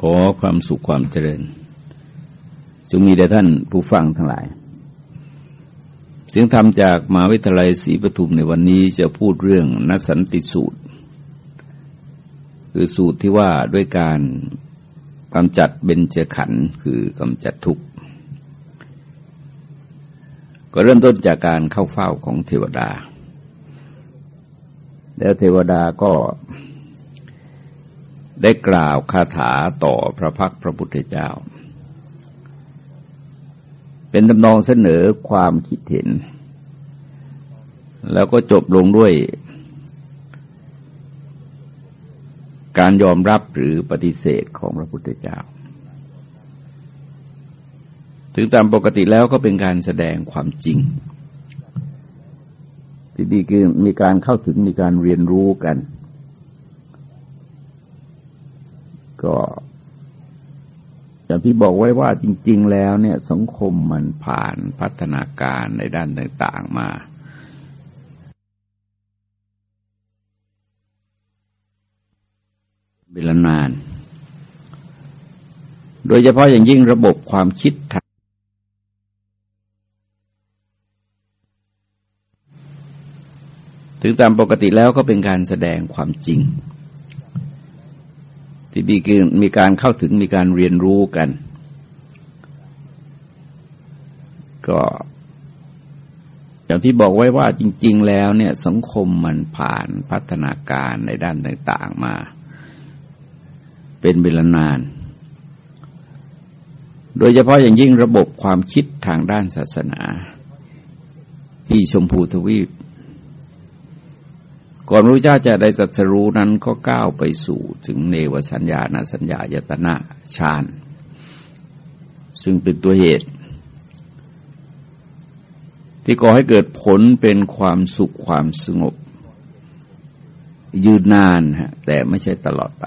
ขอความสุขความเจริญจงมีแด่ท่านผู้ฟังทั้งหลาย เสียงธรรมจากมหาวิทยาลัยศรีปทุมในวันนี้จะพูดเรื่องนัสันติสูตร คือสูตรที่ว่าด้วยการกำจัดเบญจขันธ์คือกำจัดทุกข์ ก็เริ่มต้นจากการเข้าเฝ้าของเทวดา แล้วเทวดาก็ ได้กล่าวคาถาต่อพระพักพระพุทธเจ้า เป็นตำนองเสนอความคิดเห็น แล้วก็จบลงด้วย การยอมรับหรือปฏิเสธของพระพุทธเจ้า ถึงตามปกติแล้วก็เป็นการแสดงความจริงที่ดีคือมีการเข้าถึงมีการเรียนรู้กัน ก็ อย่างที่บอกไว้ว่าจริง ๆ แล้วเนี่ยสังคมมันผ่านพัฒนาการในด้านต่าง ๆ มาเวลานาน โดยเฉพาะอย่างยิ่งระบบความคิดถึงตามปกติแล้วก็เป็นการแสดงความจริง ที่มีมีการเข้าถึงมีการเรียนรู้กัน ก็อย่างที่บอกไว้ว่าจริง ๆ แล้วเนี่ยสังคมมันผ่านพัฒนาการในด้านต่าง ๆมา เป็นเวลานาน โดยเฉพาะอย่างยิ่งระบบความคิดทางด้านศาสนา ที่ชมพูทวีป ก่อนพระเจ้าจะได้สัตรู้นั้นก็ก้าวไปสู่ถึงเนวสัญญาณสัญญายตนะฌานซึ่งเป็นตัวเหตุ ที่ก่อให้เกิดผลเป็นความสุขความสงบ ยืนนานฮะแต่ไม่ใช่ตลอดไป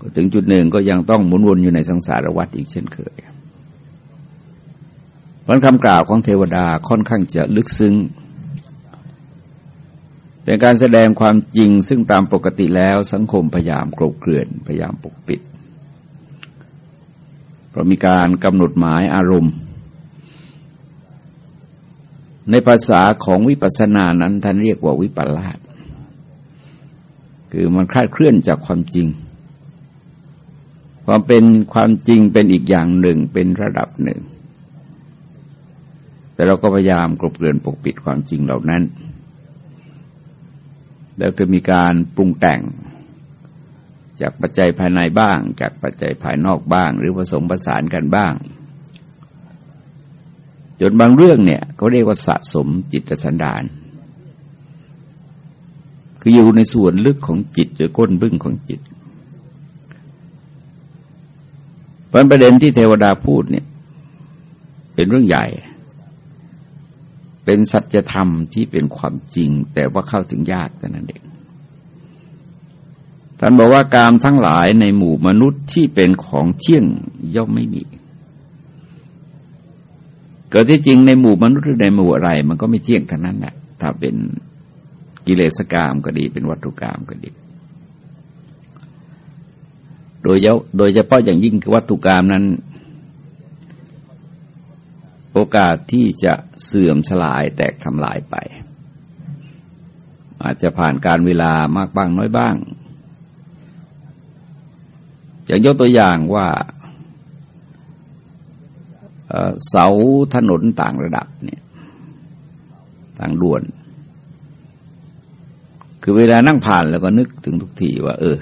ก็ถึงจุดหนึ่งก็ยังต้องหมุนวนอยู่ในสังสารวัฏอีกเช่นเคยเพราะคำกล่าวของเทวดาค่อนข้างจะลึกซึ้ง เป็นการแสดงความจริงซึ่งตามปกติแล้วสังคมพยายามกลบเกลื่อนพยายามปกปิด เพราะมีการกำหนดหมายอารมณ์ ในภาษาของวิปัสสนานั้นท่านเรียกว่าวิปลาสคือมันคลาดเคลื่อนจากความจริง ความเป็นความจริงเป็นอีกอย่างหนึ่งเป็นระดับหนึ่ง แต่เราก็พยายามกลบเกลื่อนปกปิดความจริงเหล่านั้น แล้วก็มีการปรุงแต่ง จากปัจจัยภายในบ้าง จากปัจจัยภายนอกบ้าง หรือผสมผสานกันบ้าง จนบางเรื่องเนี่ยเขาเรียกว่าสะสมจิตสันดานคืออยู่ในส่วนลึกของจิตหรือก้นบึ้งของจิตประเด็นที่เทวดาพูดเนี่ย เป็นเรื่องใหญ่ เป็นสัจธรรมที่เป็นความจริง แต่ว่าเข้าถึงยากแต่นั้นเองท่านบอกว่ากามทั้งหลายในหมู่มนุษย์ที่เป็นของเที่ยงย่อมไม่มี เกิดที่จริงในหมู่มนุษย์หรือในหมู่อะไร มันก็ไม่เที่ยงทั้งนั้นแหละถ้าเป็นกิเลสกามก็ดี เป็นวัตถุกรรมก็ดี โดยโดยเฉพาะอย่างยิ่งคือวัตถุกรรมนั้น โอกาสที่จะเสื่อมสลายแตกทำลายไป อาจจะผ่านการเวลามากบ้างน้อยบ้างอย่างยกตัวอย่างว่าเสาถนนต่างระดับเนี่ยต่างด่วน คือเวลานั่งผ่านแล้วก็นึกถึงทุกทีว่า เออ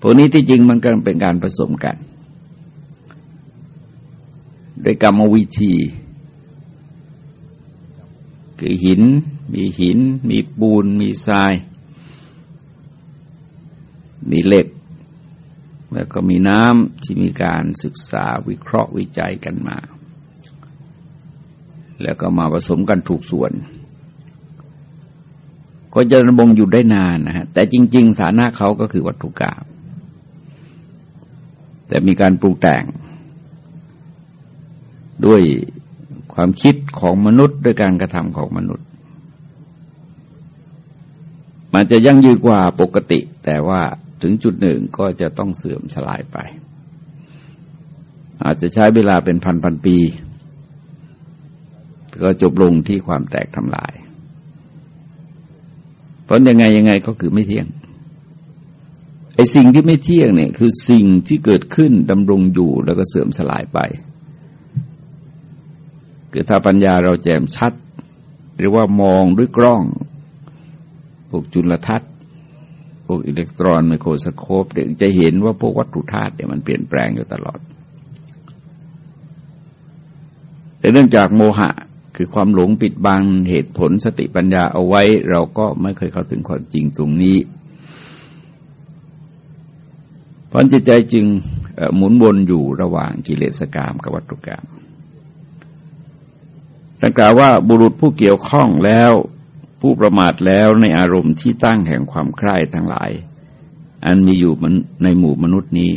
พวกนี้ที่จริงมันก็เป็นการผสมกัน ด้วยกรรมวิธี คือหิน มีหิน มีปูน มีทราย มีเหล็ก แล้วก็มีน้ำที่มีการศึกษาวิเคราะห์วิจัยกันมา แล้วก็มาผสมกันถูกส่วน ก็จะระบงอยู่ได้นานนะฮะ แต่จริง ๆ สานะเขาก็คือวัตถุกรรมแต่มีการปรุงแต่ง ด้วยความคิดของมนุษย์ด้วยการกระทำของมนุษย์ มันจะยั่งยืนกว่าปกติ แต่ว่าถึงจุดหนึ่งก็จะต้องเสื่อมสลายไป อาจจะใช้เวลาเป็นพันพันปี ก็จบลงที่ความแตกทำลาย เพราะยังไงยังไงก็คือไม่เที่ยงไอ้สิ่งที่ไม่เที่ยงเนี่ยคือสิ่งที่เกิดขึ้นดำรงอยู่แล้วก็เสื่อมสลายไป คือถ้าปัญญาเราแจ่มชัด หรือว่ามองด้วยกล้องพวกจุลทรรศน์พวกอิเล็กตรอนไมโครสโคปเด็กจะเห็นว่าพวกวัตถุธาตุเนี่ยมันเปลี่ยนแปลงอยู่ตลอด แต่เนื่องจากโมหะคือความหลงปิดบังเหตุผลสติปัญญาเอาไว้ เราก็ไม่เคยเข้าถึงความจริงตรงนี้เพราะจิตใจจึงหมุนวนอยู่ระหว่างกิเลสกรรมกับวัตถุกรรม แต่กล่าวว่าบุรุษผู้เกี่ยวข้องแล้ว ผู้ประมาทแล้วในอารมณ์ที่ตั้งแห่งความใคร่ทั้งหลาย อันมีอยู่ในหมู่มนุษย์นี้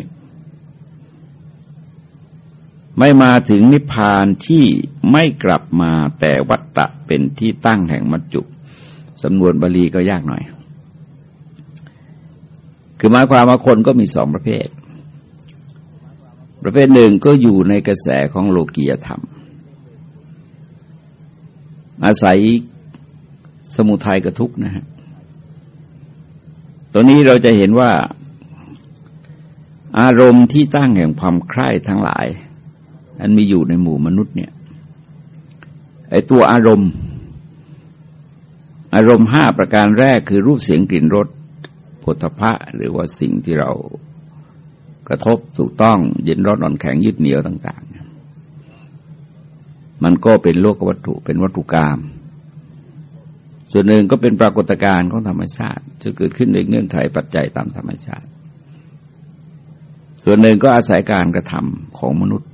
ไม่มาถึงนิพพานที่ไม่กลับมาแต่วัตตะเป็นที่ตั้งแห่งมัจจุสำนวนบาลีก็ยากหน่อย คือหมายความว่าคนก็มีสองประเภท ประเภทหนึ่งก็อยู่ในกระแสของโลกียธรรม อาศัยสมุทัยกับทุกนะฮะตัวนี้เราจะเห็นว่า อารมณ์ที่ตั้งแห่งความใคร่ทั้งหลาย อันมีอยู่ในหมู่มนุษย์เนี่ยไอตัวอารมณ์ อารมณ์ห้าประการแรกคือรูปเสียงกลิ่นรสผลพะหรือว่าสิ่งที่เรากระทบถูกต้องเย็นร้อนอ่อนแข็งยึดเหนียวต่าง มันก็เป็นโลกวัตถุเป็นวัตถุกรรมส่วนหนึ่งก็เป็นปรากฏการณ์ของธรรมชาติจะเกิดขึ้นในเงื่อนไขปัจจัยตามธรรมชาติ ส่วนหนึ่งก็อาศัยการกระทำของมนุษย์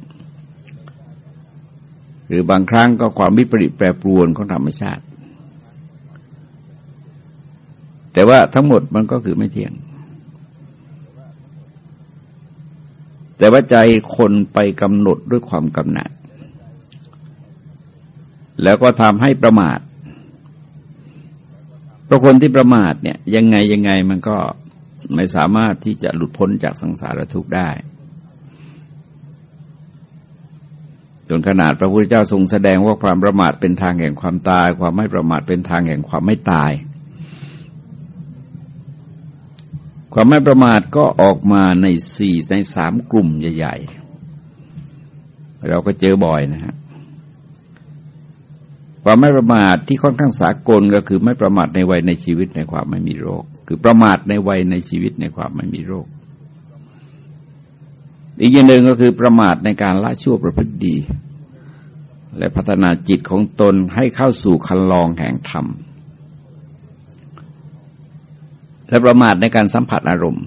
หรือบางครั้งก็ความวิปริตแปรปรวนของธรรมชาติ แต่ว่าทั้งหมดมันก็คือไม่เที่ยง แต่ว่าใจคนไปกำหนดด้วยความกำหนัด แล้วก็ทำให้ประมาทเพราะคนที่ประมาทเนี่ยยังไงยังไงมันก็ไม่สามารถที่จะหลุดพ้นจากสังสารทุกข์ได้จนขนาดพระพุทธเจ้าทรงแสดงว่าความประมาทเป็นทางแห่งความตาย ความไม่ประมาทเป็นทางแห่งความไม่ตาย ความไม่ประมาทก็ออกมาในสี่ในสามกลุ่มใหญ่ ๆ เราก็เจอบ่อยนะฮะ ความไม่ประมาทที่ค่อนข้างสากลก็คือไม่ประมาทในวัยในชีวิตในความไม่มีโรค คือประมาทในวัยในชีวิตในความไม่มีโรค อีกอย่างหนึ่งก็คือประมาทในการละชั่วประพฤติดี และพัฒนาจิตของตนให้เข้าสู่คันลองแห่งธรรม และประมาทในการสัมผัสอารมณ์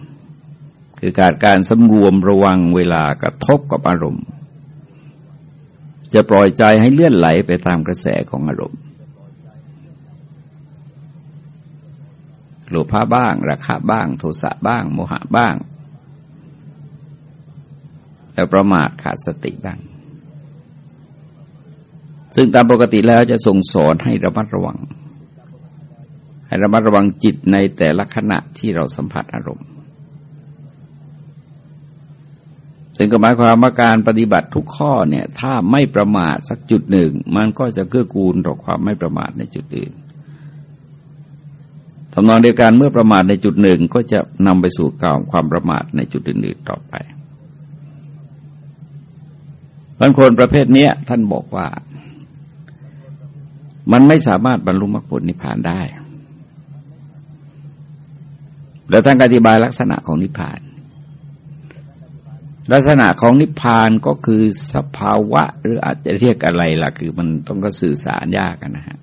คือการการสำรวมระวังเวลากระทบกับอารมณ์ จะปล่อยใจให้เลื่อนไหลไปตามกระแสของอารมณ์โลภะบ้าง ราคะบ้าง โทสะบ้าง โมหะบ้าง แล้วประมาทขาดสติบ้าง ซึ่งตามปกติแล้วจะส่งสอนให้ระมัดระวัง ให้ระมัดระวังจิตในแต่ละขณะที่เราสัมผัสอารมณ์ ซึ่งก็หมายความว่าการปฏิบัติทุกข้อเนี่ย ถ้าไม่ประมาทสักจุดหนึ่ง มันก็จะเกื้อกูลต่อความไม่ประมาทในจุดอื่นทำนองเดียวกันเมื่อประมาทในจุดหนึ่งก็จะนำไปสู่การความประมาทในจุดอื่นๆต่อไปบางคนประเภทนี้ท่านบอกว่า มันไม่สามารถบรรลุมรรคผลนิพพานได้ แล้วท่านอธิบายลักษณะของนิพพาน ลักษณะของนิพพานก็คือสภาวะ หรืออาจจะเรียกอะไรล่ะ คือมันต้องก็สื่อสารยากนะฮะ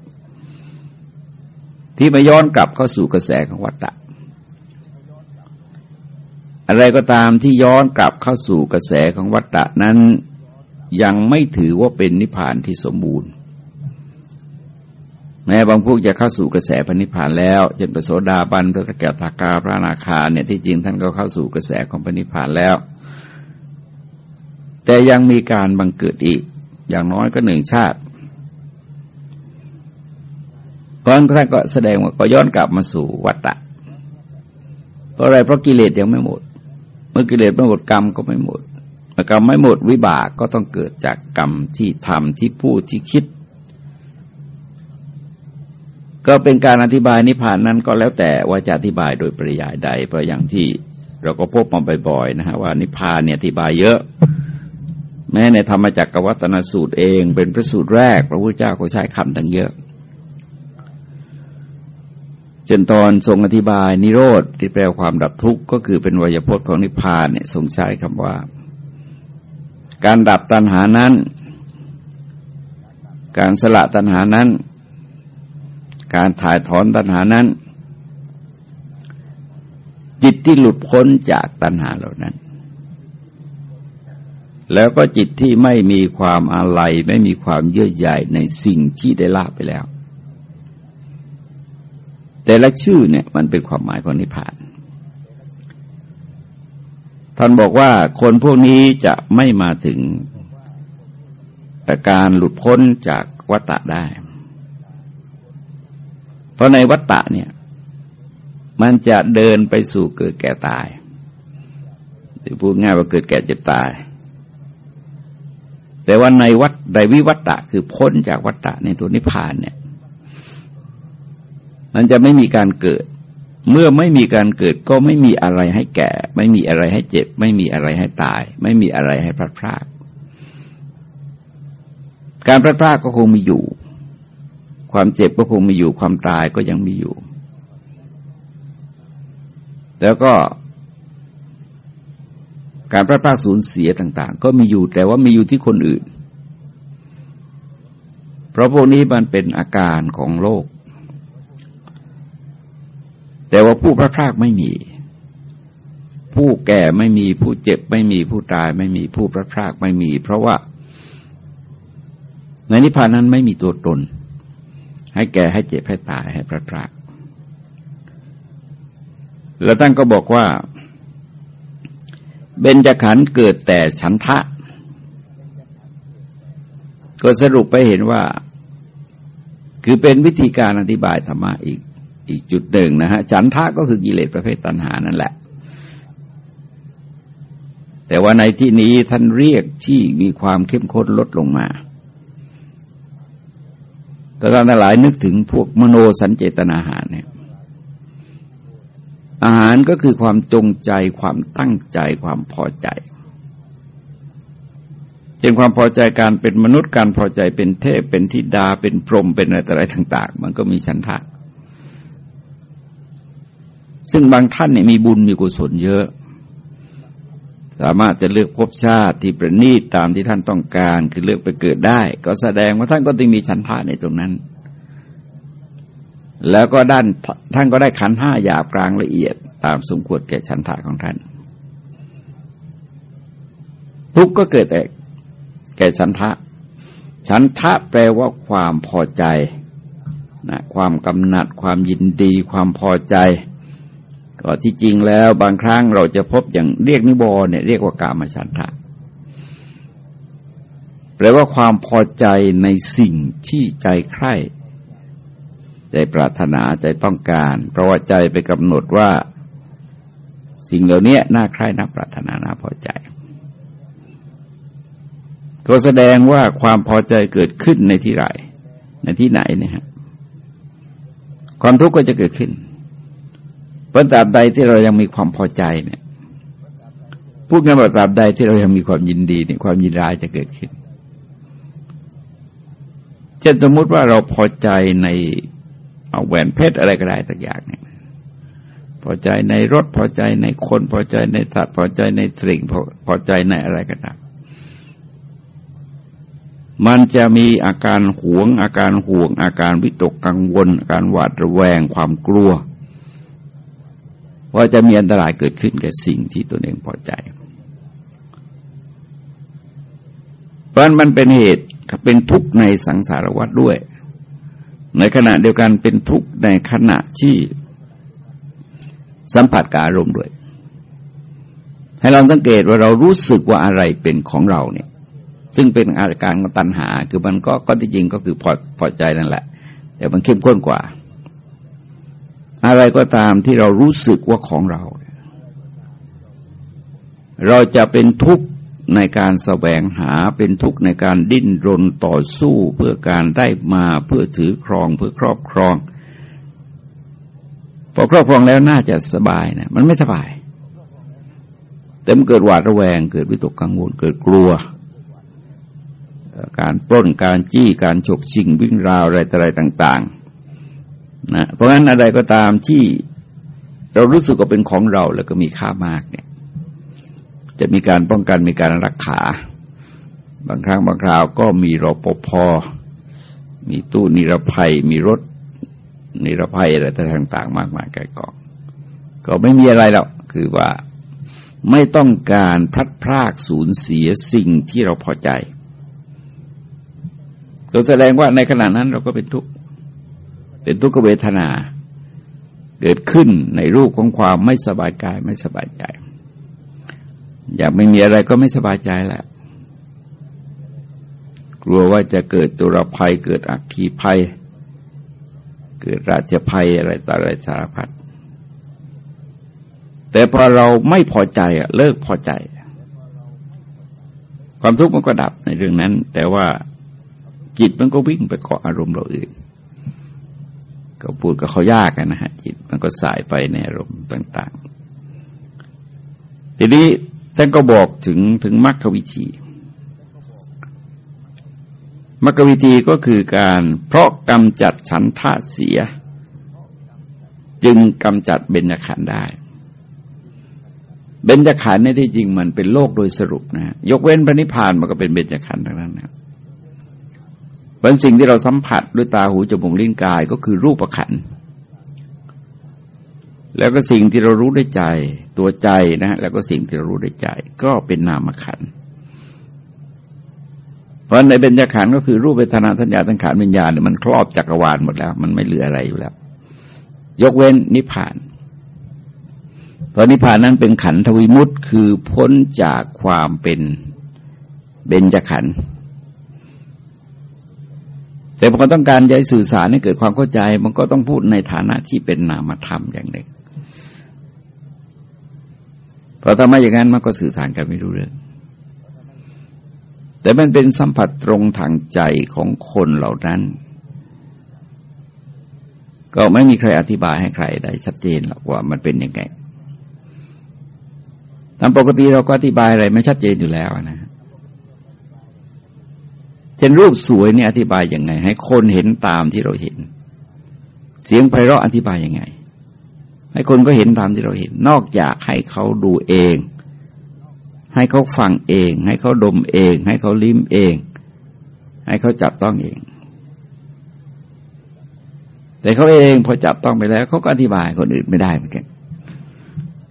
ที่มาย้อนกลับเข้าสู่กระแสของวัฏฏะอะไรก็ตามที่ย้อนกลับเข้าสู่กระแสของวัฏฏะนั้น ยังไม่ถือว่าเป็นนิพพานที่สมบูรณ์ แม้บางพวกจะเข้าสู่กระแสพระนิพพานแล้วจนประโสดาบันพระสกทากาพระนาคาเนี่ยที่จริงท่านก็เข้าสู่กระแสของพระนิพพานแล้ว แต่ยังมีการบังเกิดอีก อย่างน้อยก็หนึ่งชาติเพราะนั้นท่านก็แสดงว่าก็ย้อนกลับมาสู่วัฏฏะเพราะอะไรเพราะกิเลสยังไม่หมด เมื่อกิเลสไม่หมดกรรมก็ไม่หมดเมื่อกรรมไม่หมดวิบากก็ต้องเกิดจากกรรมที่ทำที่พูดที่คิด ก็เป็นการอธิบายนิพพานนั้นก็แล้วแต่ว่าจะอธิบายโดยปริยายใดเพราะอย่างที่เราก็พบมาบ่อยๆนะฮะว่านิพพานเนี่ยอธิบายเยอะ แม้ในธรรมจักรวัตนสูตรเองเป็นพระสูตรแรก พระพุทธเจ้าก็ใช้คำตั้งเยอะจนตอนทรงอธิบายนิโรธที่แปลความดับทุกข์ก็คือเป็นวยพจน์ของนิพพานเนี่ยทรงใช้คำว่า การดับตัณหานั้น การสละตัณหานั้น การถ่ายถอนตัณหานั้น จิตที่หลุดพ้นจากตัณหาเหล่านั้น แล้วก็จิตที่ไม่มีความอาลัยไม่มีความเยื่อใยในสิ่งที่ได้ลาบไปแล้ว แต่ละชื่อเนี่ยมันเป็นความหมายของนิพพาน ท่านบอกว่าคนพวกนี้จะไม่มาถึงแต่การหลุดพ้นจากวัฏฏะได้ เพราะในวัฏฏะเนี่ย มันจะเดินไปสู่เกิดแก่ตายพูดง่ายว่าเกิดแก่เจ็บตาย แต่ว่าในวัฏใดวิวัฏฏะคือพ้นจากวัฏฏะในตัวนิพพานเนี่ย มันจะไม่มีการเกิด เมื่อไม่มีการเกิดก็ไม่มีอะไรให้แก่ ไม่มีอะไรให้เจ็บ ไม่มีอะไรให้ตาย ไม่มีอะไรให้พลาดพลาดการพลาดพลาดก็คงมีอยู่ ความเจ็บก็คงมีอยู่ ความตายก็ยังมีอยู่ แล้วก็ การพลาดพลาดสูญเสียต่าง ๆ ก็มีอยู่แต่ว่ามีอยู่ที่คนอื่น เพราะพวกนี้มันเป็นอาการของโลก แต่ว่าผู้พระพรากไม่มี ผู้แก่ไม่มีผู้เจ็บไม่มีผู้ตายไม่มีผู้พระพรากไม่มี เพราะว่าในนิพพานนั้นไม่มีตัวตน ให้แก่ให้เจ็บให้ตายให้พระพรากแล้วท่านก็บอกว่า เบญจขันธ์เกิดแต่ฉันทะ ก็สรุปไปเห็นว่า คือเป็นวิธีการอธิบายธรรมะอีกอีกจุดหนึ่งนะฮะฉันทะก็คือกิเลสประเภทตัณหานั่นแหละ แต่ว่าในที่นี้ท่านเรียกที่มีความเข้มข้นลดลงมาแต่ท่านหลายนึกถึงพวกมโนสัญเจตนาหารเนี่ย อาหารก็คือความจงใจความตั้งใจความพอใจเช่นความพอใจการเป็นมนุษย์การพอใจเป็นเทพเป็นธิดาเป็นพรหมเป็นอะไรต่าง ๆ มันก็มีฉันทะ ซึ่งบางท่านเนี่ยมีบุญมีกุศลเยอะ สามารถจะเลือกภพชาติที่ประณีตตามที่ท่านต้องการ คือเลือกไปเกิดได้ ก็แสดงว่าท่านก็ต้องมีฉันทะในตรงนั้น แล้วก็ด้านท่านก็ได้ขันห้าหยาบกลางละเอียด ตามสมควรแก่ฉันทะของท่านทุกก็เกิดแต่แก่ฉันทะ ฉันทะแปลว่าความพอใจนะความกำหนัด ความยินดี ความพอใจก็ที่จริงแล้วบางครั้งเราจะพบอย่างเรียกนิบรเนี่ยเรียกว่ากามฉันทะแปลว่าความพอใจในสิ่งที่ใจใคร่ ใจปรารถนาใจต้องการ เพราะว่าใจไปกำหนดว่า สิ่งเหล่านี้น่าใคร่น่าปรารถนาน่าพอใจ ก็แสดงว่าความพอใจเกิดขึ้นในที่ไรในที่ไหนเนี่ยฮะความทุกข์ก็จะเกิดขึ้นพราะตราบใดที่เรายังมีความพอใจเนี่ยพูดกันว่าตราบใดที่เรายังมีความยินดีเนี่ยความยินร้ายจะเกิดขึ้นเช่นสมมุติว่าเราพอใจใน เอาแหวนเพชรอะไรก็ได้สักอย่างเนี่ยพอใจในรถพอใจในคนพอใจในสัตว์พอใจในสิ่งพอพอใจในอะไรก็ตามมันจะมีอาการหวง อาการห่วง อาการวิตกกังวล อาการหวาดระแวงความกลัวว่าจะมีอันตรายเกิดขึ้นกับสิ่งที่ตนเองพอใจ เพราะมันเป็นเหตุเป็นทุกข์ในสังสารวัฏด้วย ในขณะเดียวกันเป็นทุกข์ในขณะที่สัมผัสกับอารมณ์ด้วย ให้เราสังเกตว่าเรารู้สึกว่าอะไรเป็นของเราเนี่ย ซึ่งเป็นอาการของตัณหา คือมันก็ก็ที่จริงก็คือพอพอใจนั่นแหละ แต่มันเข้มข้นกว่า อะไรก็ตามที่เรารู้สึกว่าของเรา เราจะเป็นทุกข์ ในการแสวงหาเป็นทุกข์ในการดิ้นรนต่อสู้เพื่อการได้มาเพื่อถือครองเพื่อครอบครองพอครอบครองแล้วน่าจะสบายนะมันไม่สบาย แต่มันเกิดหวาดระแวง เกิดวิตกกังวลเกิดกลัว การปล้นการจี้การฉกชิงวิ่งราวอะไรอะไรต่างๆนะเพราะงั้นอะไรก็ตามที่เรารู้สึกว่าเป็นของเราแล้วก็มีค่ามาก จะมีการป้องกันมีการรักษา บางครั้งบางคราวก็มีรปภมีตู้นิรภัย มีรถนิรภัยอะไรต่างๆ มากมายไกลกองก็ไม่มีอะไรแล้วคือว่าไม่ต้องการพลัดพรากสูญเสียสิ่งที่เราพอใจก็แสดงว่าในขณะนั้นเราก็เป็นทุกข์เป็นทุกขเวทนา เกิดขึ้นในรูปของความไม่สบายกายไม่สบายใจ อยากไม่มีอะไรก็ไม่สบายใจแหละ กลัวว่าจะเกิดตุรภัย เกิดอักขีภัย เกิดราชภัยอะไรต่ออะไรสารพัดแต่พอเราไม่พอใจอะเลิกพอใจ ความทุกข์มันก็ดับในเรื่องนั้น แต่ว่าจิตมันก็วิ่งไปเกาะอารมณ์เราอื่น ก็พูดกับเขายากนะฮะจิตมันก็สายไปในอารมณ์ต่าง ๆ ทีนี้ ท่านก็บอกถึงถึงมรรควิธีมรรควิธีก็คือการเพราะกำจัดฉันทะเสีย จึงกำจัดเบญจขันธ์ได้ เบญจขันธ์ในที่จริงมันเป็นโลกโดยสรุปนะยกเว้นพระนิพพานมันก็เป็นเบญจขันธ์ทั้งนั้นนะบางสิ่งที่เราสัมผัสด้วยตาหูจมูกลิ้นกายก็คือรูปขันธ์ แล้วก็สิ่งที่เรารู้ได้ใจ ตัวใจนะแล้วก็สิ่งที่เรารู้ได้ใจ ก็เป็นนามขันเพราะในเบญจขันธ์ก็คือรูปเวทนาสัญญาสังขารวิญญาณเนี่ยมันครอบจักรวาลหมดแล้ว มันไม่เหลืออะไรอยู่แล้ว ยกเว้นนิพพานเพราะนิพพานนั้นเป็นขันธวิมุตต์คือพ้นจากความเป็นเบญจขันธ์แต่พอต้องการจะสื่อสารให้เกิดความเข้าใจ มันก็ต้องพูดในฐานะที่เป็นนามธรรมอย่างหนึ่ง พอทำไมอย่างนั้นมันก็สื่อสารกันไม่รู้เรื่อง แต่มันเป็นสัมผัสตรงทางใจของคนเหล่านั้น ก็ไม่มีใครอธิบายให้ใครได้ชัดเจนหรอกว่ามันเป็นยังไงตามปกติเราก็อธิบายอะไรไม่ชัดเจนอยู่แล้วนะเช่นรูปสวยเนี่ยอธิบายยังไง ให้คนเห็นตามที่เราเห็น เสียงไพเราะอธิบายยังไง ให้คนก็เห็นตามที่เราเห็น นอกจากให้เขาดูเอง ให้เขาฟังเอง ให้เขาดมเอง ให้เขาลิ้มเอง ให้เขาจับต้องเอง แต่เขาเองพอจับต้องไปแล้วเขาก็อธิบายคนอื่นไม่ได้เหมือนกัน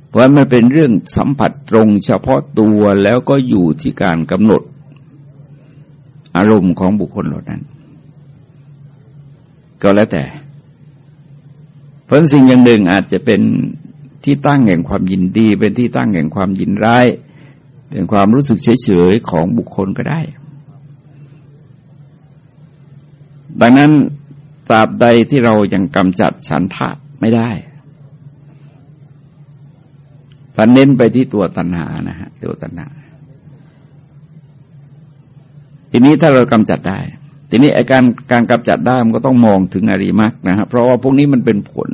เพราะมันเป็นเรื่องสัมผัสตรงเฉพาะตัวแล้วก็อยู่ที่การกำหนด อารมณ์ของบุคคลเหล่านั้น ก็แล้วแต่ เพราะสิ่งอย่างหนึ่งอาจจะเป็นที่ตั้งแห่งความยินดี เป็นที่ตั้งแห่งความยินร้าย เป็นความรู้สึกเฉยๆของบุคคลก็ได้ ดังนั้นตราบใดที่เรายังกำจัดฉันทะไม่ได้พันเน้นไปที่ตัวตัณหานะฮะตัวตัณหาทีนี้ถ้าเรากำจัดได้ ทีนี้อาการการกำจัดได้มันก็ต้องมองถึงอริมักนะฮะเพราะว่าพวกนี้มันเป็นผล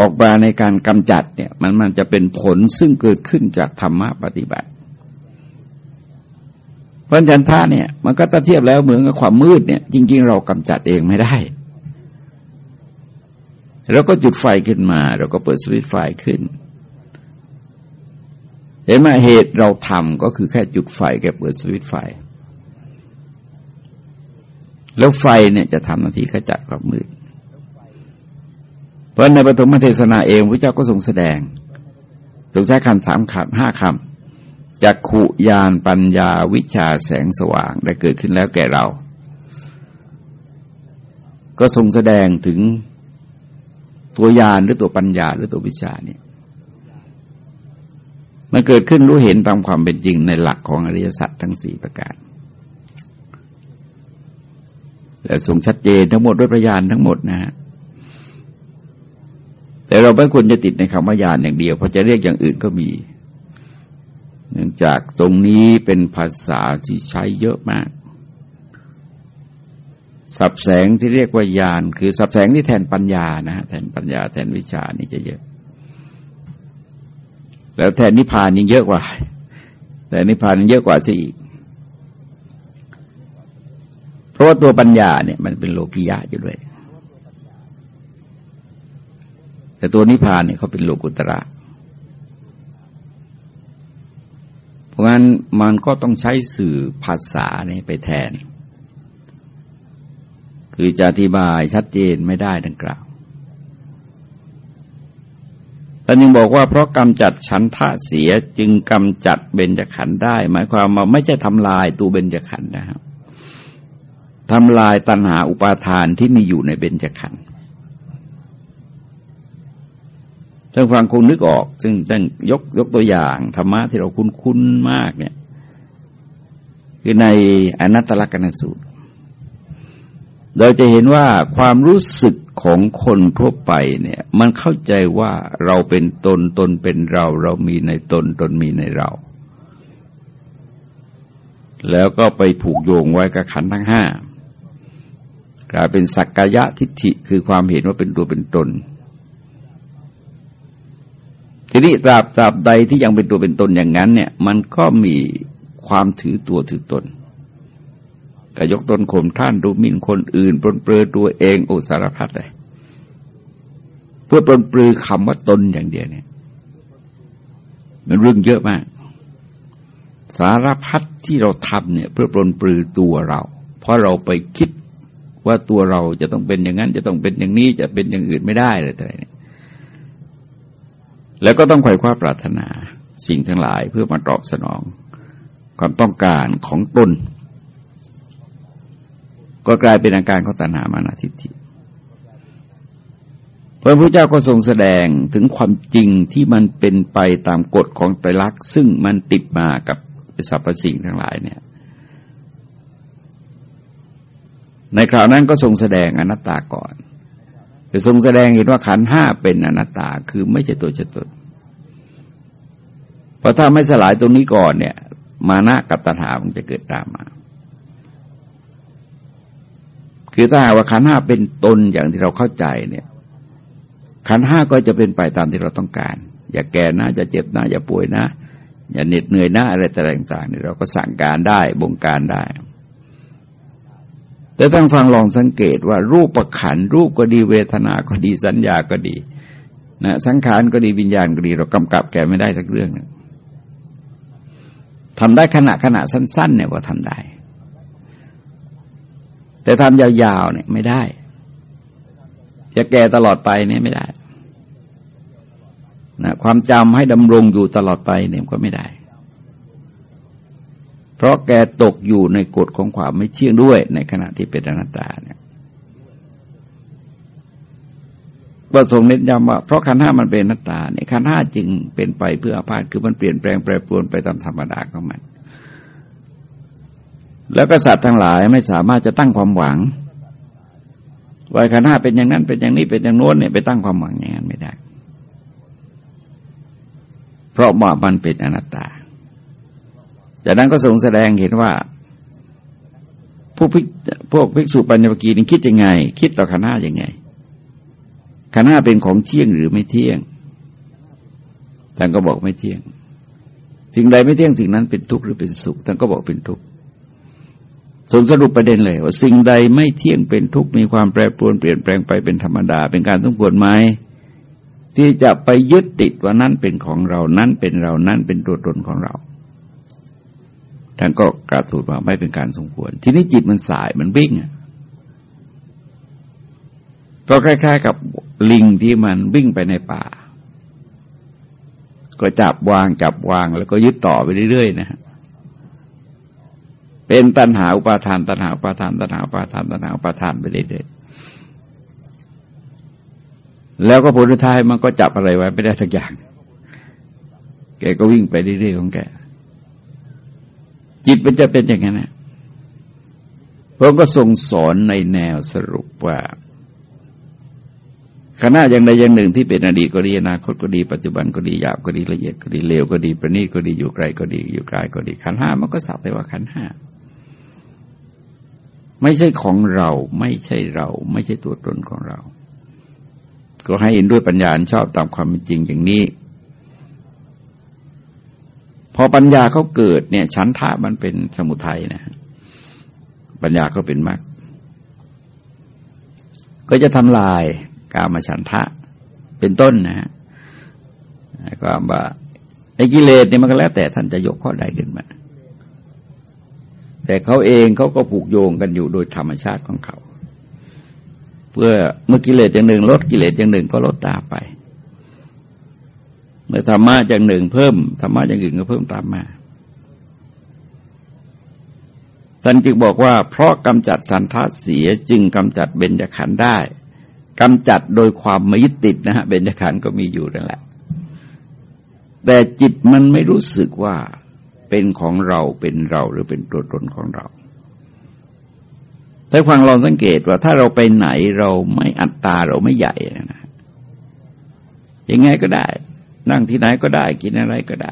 ออกมาในการกำจัดเนี่ย มันมันจะเป็นผลซึ่งเกิดขึ้นจากธรรมะปฏิบัติเพราะฉันท่าเนี่ย มันก็ตะเทียบแล้วเหมือนกับความมืดเนี่ย จริง ๆ เรากำจัดเองไม่ได้เราก็จุดไฟขึ้นมา เราก็เปิดสวิตไฟขึ้น เห็นไหมเหตุเราทำก็คือแค่จุดไฟแค่เปิดสวิตไฟ แล้วไฟเนี่ยจะทำหน้าที่ขจัดความมืด เพราะในปฐมเทศนาเองพระเจ้าก็ทรงแสดงทรงใช้คำสามคำห้าคำจากขุยานปัญญาวิชาแสงสว่างได้เกิดขึ้นแล้วแก่เรา ก็ทรงแสดงถึงตัวยานหรือตัวปัญญาหรือตัววิชาเนี่ยมันเกิดขึ้นรู้เห็นตามความเป็นจริงในหลักของอริยสัจทั้งสี่ประการ และทรงชัดเจนทั้งหมดด้วยประยานทั้งหมดนะฮะแต่เราไม่ควรจะติดในคำว่ายานอย่างเดียวเพราะจะเรียกอย่างอื่นก็มี เนื่องจากตรงนี้เป็นภาษาที่ใช้เยอะมาก สับแสงที่เรียกว่ายานคือสับแสงที่แทนปัญญานะฮะแทนปัญญาแทนวิชานี่จะเยอะ แล้วแทนนิพพานยิ่งเยอะกว่า แต่นิพพานเยอะกว่าซะอีก เพราะว่าตัวปัญญาเนี่ยมันเป็นโลกิยะอยู่ด้วย แต่ตัวนิพพานเนี่ยเขาเป็นโลกุตระ เพราะงั้นมันก็ต้องใช้สื่อภาษาเนี่ยไปแทน คือจะอธิบายชัดเจนไม่ได้ดังกล่าวท่านยังบอกว่าเพราะกำจัดฉันทะเสียจึงกำจัดเบญจขันธ์ได้ หมายความว่าไม่ใช่ทำลายตัวเบญจขันธ์นะครับ ทำลายตัณหาอุปาทานที่มีอยู่ในเบญจขันธ์ท่านฟังคงนึกออก ซึ่งต้งยกยกตัวอย่างธรรมะที่เราคุ้นๆมากเนี่ยคือในอนัตตลกนสูตร เราจะเห็นว่าความรู้สึกของคนทั่วไปเนี่ย มันเข้าใจว่าเราเป็นตนตนเป็นเรา เรามีในตนตนมีในเรา แล้วก็ไปผูกโยงไว้กับขันทั้งห้า กลายเป็นสักกายะทิฏฐิคือความเห็นว่าเป็นตัวเป็นตน ทีนี้ตราบตราบใดที่ยังเป็นตัวเป็นตนอย่างนั้น เนี่ย มันก็มีความถือตัวถือตนก็ยกตนข่มท่านดูหมิ่นคนอื่นปลนเปลือตัวเองโอสารพัดเลยเพื่อปลนปลือคำว่าตนอย่างเดียวเนี่ย มันเรื่องเยอะมาก สารพัดที่เราทำเนี่ย เพื่อปลนปลือตัวเรา เพราะเราไปคิด ว่าตัวเราจะต้องเป็นอย่างนั้น จะต้องเป็นอย่างนี้จะเป็นอย่างอื่นไม่ได้เลยแต่เนี่แล้วก็ต้องไขว่คว้าปรารถนาสิ่งทั้งหลายเพื่อมาตอบสนอง ความต้องการของตน ก็กลายเป็นอาการของตัณหามานาทิฏฐิพระพุทธเจ้าก็ทรงแสดงถึงความจริงที่มันเป็นไปตามกฎของไตรลักษณ์ซึ่งมันติดมากับสรรพสิ่งทั้งหลายเนี่ย ในคราวนั้นก็ทรงแสดงอนัตตาก่อนแต่ทรงแสดงเห็นว่าขันห้าเป็นอนัตตาคือไม่ใช่ตัวจะตนเพราะถ้าไม่สลายตรงนี้ก่อนเนี่ย มานะกับตัณหามันจะเกิดตามมา คือถ้าหากว่าขันห้าเป็นตนอย่างที่เราเข้าใจเนี่ยขันห้าก็จะเป็นไปตามที่เราต้องการ อย่าแก่นะจะเจ็บนะอย่าป่วยนะ อย่าเหน็ดเหนื่อยนะอะไรต่างๆเนี่ยเราก็สั่งการได้บงการได้ แต่ท่านฟังลองสังเกตว่ารูปประขันรูปก็ดีเวทนาก็ดีสัญญาก็ดีนะสังขารก็ดีวิญญาณก็ดีเรากำกับแกไม่ได้สักเรื่องนึงทำได้ขณะขณะสั้น ๆ เนี่ยว่าทำได้ แต่ทำยาวๆเนี่ยไม่ได้ จะแก่ตลอดไปเนี่ยไม่ได้นะความจำให้ดำรงอยู่ตลอดไปเนี่ยก็ไม่ได้ เพราะแกตกอยู่ในกฎของความไม่เที่ยงด้วยในขณะที่เป็นอนัตตาเนี่ยก็ทรงเน้นย้ำว่าเพราะขันห้ามันเป็นอนัตตาเนี่ยขันห้าจึงเป็นไปเพื่ออาพาธคือมันเปลี่ยนแปลงแปรปรวนไปตามธรรมดาของมัน แล้วก็สัตว์ทั้งหลายไม่สามารถจะตั้งความหวังว่าขันห้าเป็นอย่างนั้นเป็นอย่างนี้เป็นอย่างโน้นเนี่ยไปตั้งความหวังอย่างนั้นไม่ได้ เพราะว่ามันเป็นอนัตตา จากนั้นก็ทรงแสดงเห็นว่าพวกพวกภิกษุปัญญวกีนี่คิดยังไง คิดต่อขณะยังไงขณะเป็นของเที่ยงหรือไม่เที่ยงท่านก็บอกไม่เที่ยงสิ่งใดไม่เที่ยงสิ่งนั้นเป็นทุกข์หรือเป็นสุขท่านก็บอกเป็นทุกข์ทรงสรุปประเด็นเลยว่าสิ่งใดไม่เที่ยงเป็นทุกข์มีความแปรปรวนเปลี่ยนแปลงไปเป็นธรรมดา เป็นการต้องควรไหมที่จะไปยึดติดว่านั้นเป็นของเรานั้นเป็นเรานั้นเป็นตัวตนของเรา ท่านก็กราบทูลว่าไม่เป็นการสมควร ทีนี้จิตมันสายมันวิ่งก็คล้ายๆ กับลิงที่มันวิ่งไปในป่า ก็จับวางจับวางแล้วก็ยึดต่อไปเรื่อยๆนะฮะเป็นตัณหาอุปาทานตัณหาอุปาทานตัณหาอุปาทานตัณหาอุปาทานไปเรื่อยๆแล้วก็ผลท้ายมันก็จับอะไรไว้ไม่ได้สักอย่าง แกก็วิ่งไปเรื่อยๆของแก จิตมันจะเป็นอย่างนั้นนะพระก็ทรงสอนในแนวสรุปว่าขณะอย่างใดอย่างหนึ่งที่เป็นอดีตก็ดีอนาคตก็ดีปัจจุบันก็ดีหยาบก็ดีละเอียดก็ดีเลวก็ดีประณีตก็ดีอยู่ไกลก็ดีอยู่ไกลก็ดีขันห้ามันก็สับไปว่าขันห้าไม่ใช่ของเราไม่ใช่เรา ไม่ใช่ตัวตนของเรา ก็ให้เห็นด้วยปัญญาชอบตามความเป็นจริงอย่างนี้ พอปัญญาเขาเกิดเนี่ยชันทะมันเป็นสมุทัยนะปัญญาก็เป็นมรรคก็จะทำลายกามฉันทะเป็นต้นนะฮะก็ว่าไอ้กิเลสเนี่ยมันก็แล้วแต่ท่านจะยกข้อใดขึ้นมาแต่เขาเองเขาก็ผูกโยงกันอยู่โดยธรรมชาติของเขา เพื่อเมื่อกิเลสอย่างหนึ่งลดกิเลสอย่างหนึ่งก็ลดตาไป มื่อธรรมะอย่างหนึ่งเพิ่มธรรมะอย่างอื่นก็เพิ่มตามมาท่านจึงบอกว่าเพราะกำจัดสันทัเสียจึงกำจัดเบญจขันธ์ได้กำจัดโดยความไม่ยึดติดนะฮะเบญจขันธ์ก็มีอยู่นั่นแหละ แต่จิตมันไม่รู้สึกว่าเป็นของเราเป็นเราหรือเป็นตัวตนของเราแต่ฟังลองสังเกตว่าถ้าเราไปไหนเราไม่อัตตาเราไม่ใหญ่นะยังไงก็ได้ นั่งที่ไหนก็ได้กินอะไรก็ได้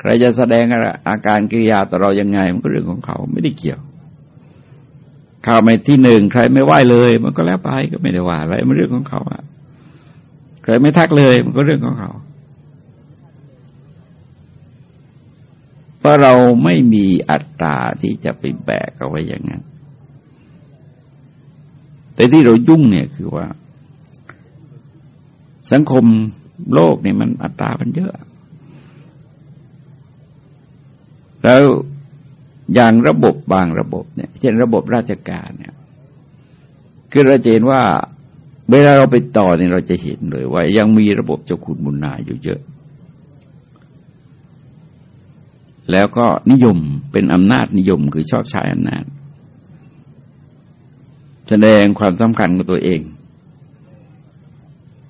ใครจะแสดงอาการกิริยาต่อเรายังไง มันก็เรื่องของเขาไม่ได้เกี่ยวข้าวไม่ที่หนึ่งใครไม่ไหวเลย มันก็แล้วไปก็ไม่ได้ว่าอะไรมันเรื่องของเขาอะใครไม่ทักเลยมันก็เรื่องของเขาเพราะเราไม่มีอัตตาที่จะไปแบกเอาไว้อย่างนั้น แต่ที่เรายุ่งเนี่ยคือว่า สังคม โลกนี่มันอัตตามันเยอะ แล้วอย่างระบบบางระบบเนี่ย เช่นระบบราชการเนี่ย คือเราจะเห็นว่า เวลาเราไปต่อเนี่ยเราจะเห็นเลย ว่ายังมีระบบเจ้าคุณบุญนาอยู่เยอะ แล้วก็นิยมเป็นอำนาจนิยมคือชอบใช้อำนาจแสดงความสำคัญของตัวเอง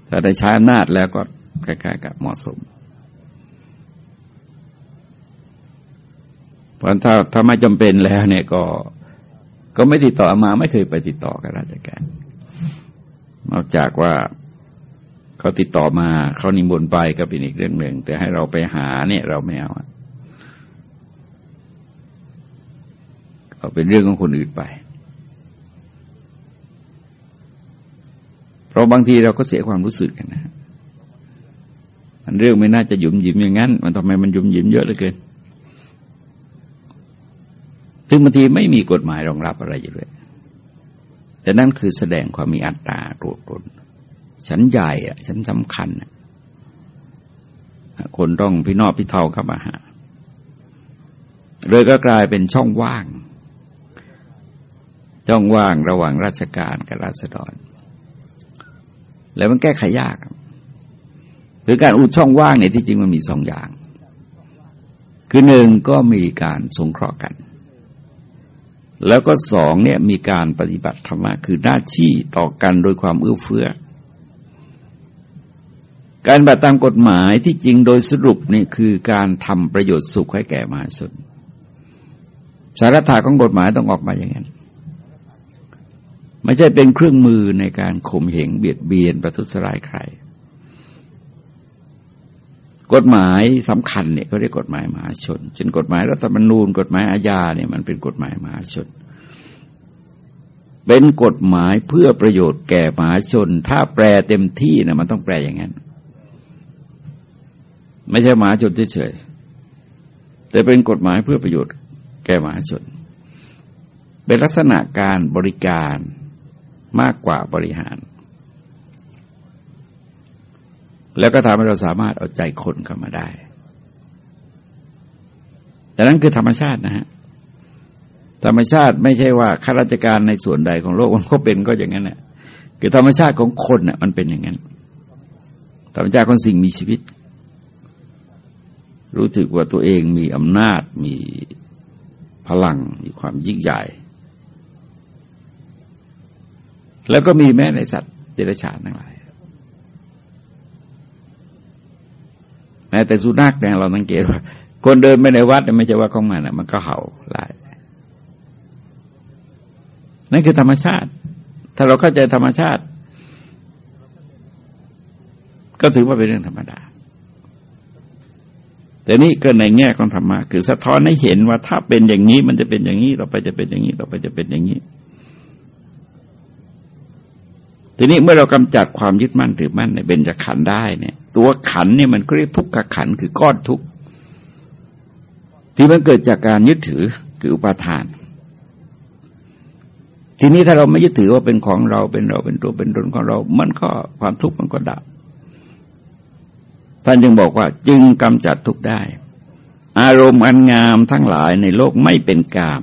ถ้าได้ใช้อำนาจแล้วก็ ใกล้ๆกับเหมาะสม เพราะถ้าถ้าไม่จำเป็นแล้วเนี่ยก็ก็ไม่ติดต่อมาไม่เคยไปติดต่อกับราชการ นอกจากว่าเขาติดต่อมาเขานิมนต์ไปก็เป็นอีกเรื่องหนึ่ง แต่ให้เราไปหาเนี่ยเราไม่เอาเอาเป็นเรื่องของคนอื่นไป เพราะบางทีเราก็เสียความรู้สึกกันนะ มันเรื่องไม่น่าจะหยุมหยิมอย่างนั้น มันทำไมมันหยุมหยิมเยอะเหลือเกินซึ่งบางทีไม่มีกฎหมายรองรับอะไรอยู่เลยแต่นั่นคือแสดงความมีอัตตาตัวตน ฉันใหญ่อะฉันสำคัญคนต้องพี่นอพี่เท่าเข้ามาหาเลยก็กลายเป็นช่องว่าง ช่องว่างระหว่างราชการกับราษฎร แล้วมันแก้ไขยาก รือการอุดช่องว่างเนี่ยที่จริงมันมีสองอย่าง คือหนึ่งก็มีการสงเคราะห์กัน แล้วก็สองเนี่ยมีการปฏิบัติธรรมะคือหน้าที่ต่อกันโดยความเอื้อเฟื้อ การบัติตามกฎหมายที่จริงโดยสรุปนี่คือการทำประโยชน์สุขให้แก่มหาชนสาระถาของกฎหมายต้องออกมาอย่างนั้นไม่ใช่เป็นเครื่องมือในการข่มเหงเบียดเบียนประทุษร้ายใคร กฎหมายสำคัญเนี่ยเขาเรียกกฎหมายมหาชนเช่นกฎหมายรัฐธรรมนูญกฎหมายอาญาเนี่ยมันเป็นกฎหมายมหาชน เป็นกฎหมายเพื่อประโยชน์แก่มหาชน ถ้าแปลเต็มที่นะมันต้องแปลอย่างนั้น ไม่ใช่มหาชนเฉยๆแต่เป็นกฎหมายเพื่อประโยชน์แก่มหาชน เป็นลักษณะการบริการมากกว่าบริหาร แล้วก็ทำให้เราสามารถเอาใจคนเข้ามาได้ แต่นั้นคือธรรมชาตินะฮะ ธรรมชาติไม่ใช่ว่าข้าราชการในส่วนใดของโลกมันก็เป็นก็อย่างนั้นแหละคือธรรมชาติของคนเน่ยมันเป็นอย่างนั้น ธรรมชาติของสิ่งมีชีวิต รู้สึกว่าตัวเองมีอำนาจ มีพลัง มีความยิ่งใหญ่ แล้วก็มีแม้ในสัตว์เดรัจฉานทั้งหลาย แม้แต่สุนัขเนี่ยเราสังเกตว่า คนเดินไปในวัดไม่ใช่ว่าของมันมันก็เห่าไล่นั่นคือธรรมชาติ ถ้าเราเข้าใจธรรมชาติ ก็ถือว่าเป็นเรื่องธรรมดา แต่นี่ก็ในแง่ของธรรมะคือสะท้อนให้เห็นว่าถ้าเป็นอย่างนี้มันจะเป็นอย่างนี้ต่อไปจะเป็นอย่างนี้ต่อไปจะเป็นอย่างนี้ ทีนี้เมื่อเรากำจัดความยึดมั่นถือมั่นในเบญจขันธ์ได้เนี่ย ตัวขันเนี่ยมันก็เรียกทุกขขันคือก้อนทุกข์ที่มันเกิดจากการยึดถือคืออุปาทาน ทีนี้ถ้าเราไม่ยึดถือว่าเป็นของเราเป็นเราเป็นตัวเป็นตนของเรา มันก็ความทุกข์มันก็ดับท่านจึงบอกว่าจึงกำจัดทุกได้ อารมณ์อันงามทั้งหลายในโลกไม่เป็นกาม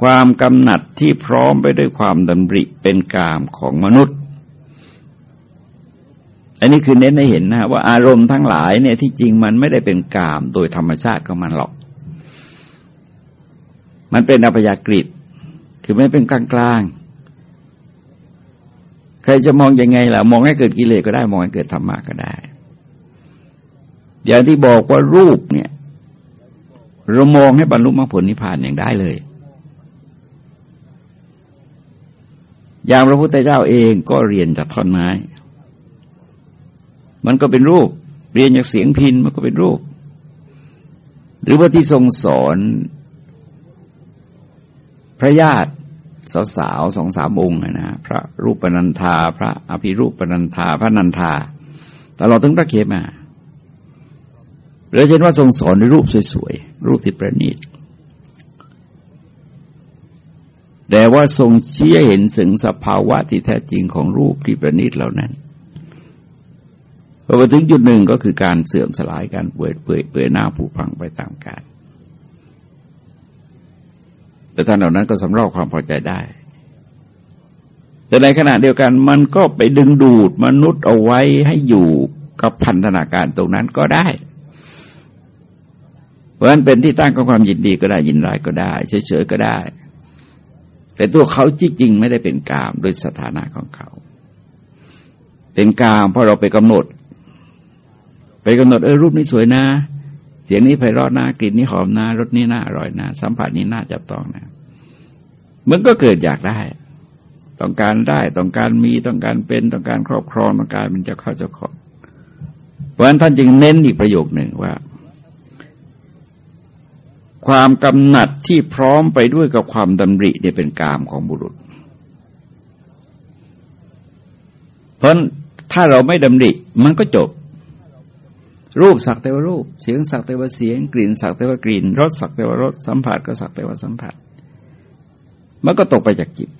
ความกำหนัดที่พร้อมไปด้วยความดำริเป็นกามของมนุษย์ อันนี้คือเน้นให้เห็นนะว่าอารมณ์ทั้งหลายเนี่ยที่จริงมันไม่ได้เป็นกามโดยธรรมชาติของมันหรอก มันเป็นอัพยากฤิคือไม่เป็นกลางกลางใครจะมองยังไงล่ะ มองให้เกิดกิเลสก็ได้ มองให้เกิดธรรมะก็ได้ อย่างที่บอกว่ารูปเนี่ย เรามองให้บรรลุมรรคผลนิพพานอย่างได้เลย อย่างพระพุทธเจ้าเองก็เรียนจากท่อนไม้ มันก็เป็นรูป เรียนจากเสียงพินมันก็เป็นรูป หรือว่าที่ทรงสอนพระญาติสาวๆสองสามองค์นะพระรูปปนันธา พระอภิรูปปนันธา พระนันธาตลอดถึงพระเขมาเราเห็นว่าทรงสอนในรูปสวยๆ รูปที่ประณีต แต่ว่าทรงเชี้เห็นถึงสภาวะที่แท้จริงของรูปที่ประณีตเหล่านั้นพอมาถึงจุดหนึ่งก็คือการเสื่อมสลายการเปื่อยเปื่อยเปื่อยหน้าผุพังไปตามกาลแต่ท่านเหล่านั้นก็สำรอกความพอใจได้ แต่ในขณะเดียวกันมันก็ไปดึงดูดมนุษย์เอาไว้ให้อยู่กับพันธนาการตรงนั้นก็ได้ เพราะฉะนั้นเป็นที่ตั้งของความยินดีก็ได้ยินร้ายก็ได้ เฉยๆก็ได้ แต่ตัวเขาจริงๆไม่ได้เป็นกามโดยสถานะของเขา เป็นกามเพราะเราไปกำหนด ไปกำหนดเออรูปนี้สวยนะ เสียงนี้ไพเราะนะกลิ่นนี้หอมนะรสนี้น่าอร่อยนะ สัมผัสนี้น่าจับต้องนะมันก็เกิดอยากได้ ต้องการได้ต้องการมีต้องการเป็นต้องการครอบครองต้องการเป็นเจ้าข้าเจ้าของเพราะฉะนั้นท่านจึงเน้นอีกประโยคหนึ่งว่า ความกำหนัดที่พร้อมไปด้วยกับความดำริเนี่ยเป็นกามของบุรุษ เพราะถ้าเราไม่ดำริมันก็จบ รูปสักแต่ว่ารูป เสียงสักแต่ว่าเสียง กลิ่นสักแต่ว่ากลิ่นรสสักแต่ว่ารสสัมผัสก็สักแต่ว่าสัมผัส มันก็ตกไปจากจิต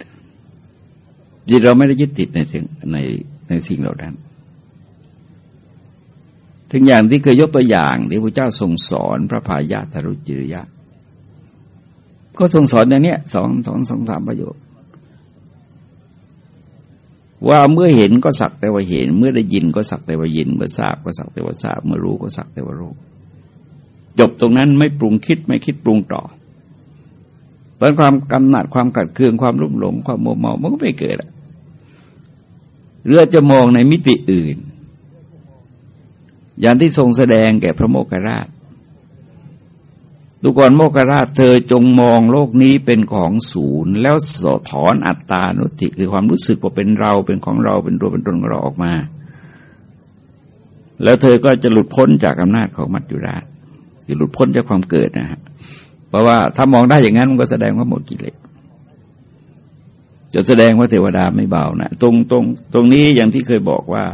จิตเราไม่ได้ยึดติดในสิ่งในในสิ่งเหล่านั้นถึงอย่างที่เคยยกตัวอย่างที่พระเจ้าทรงสอนพระพายาธรุจิริยะ ก็ทรงสอนอย่างนี้สองสองสองสามประโยค ว่าเมื่อเห็นก็สักแต่ว่าเห็น เมื่อได้ยินก็สักแต่ว่ายิน เมื่อทราบก็สักแต่ว่าทราบ เมื่อรู้ก็สักแต่ว่ารู้จบตรงนั้นไม่ปรุงคิดไม่คิดปรุงต่อเพราะความกำหนัดความกัดเคืองความรุ่มหลง ความโมเมามันก็ไม่เกิดอะเรือจะมองในมิติอื่น อย่างที่ทรงแสดงแก่พระโมคคัลลาช ดูก่อนโมกราชเธอจงมองโลกนี้เป็นของศูนย์ แล้วสถอนอัตตานุติคือความรู้สึกว่าเป็นเราเป็นของเราเป็นตัวเป็นตนของเราออกมา แล้วเธอก็จะหลุดพ้นจากอำนาจของมัจจุราชคือหลุดพ้นจากความเกิดนะฮะเพราะว่าถ้ามองได้อย่างนั้นมันก็แสดงว่าหมดกิเลสจะแสดงว่าเทวดาไม่เบานะตรงตรงตรงนี้อย่างที่เคยบอกว่า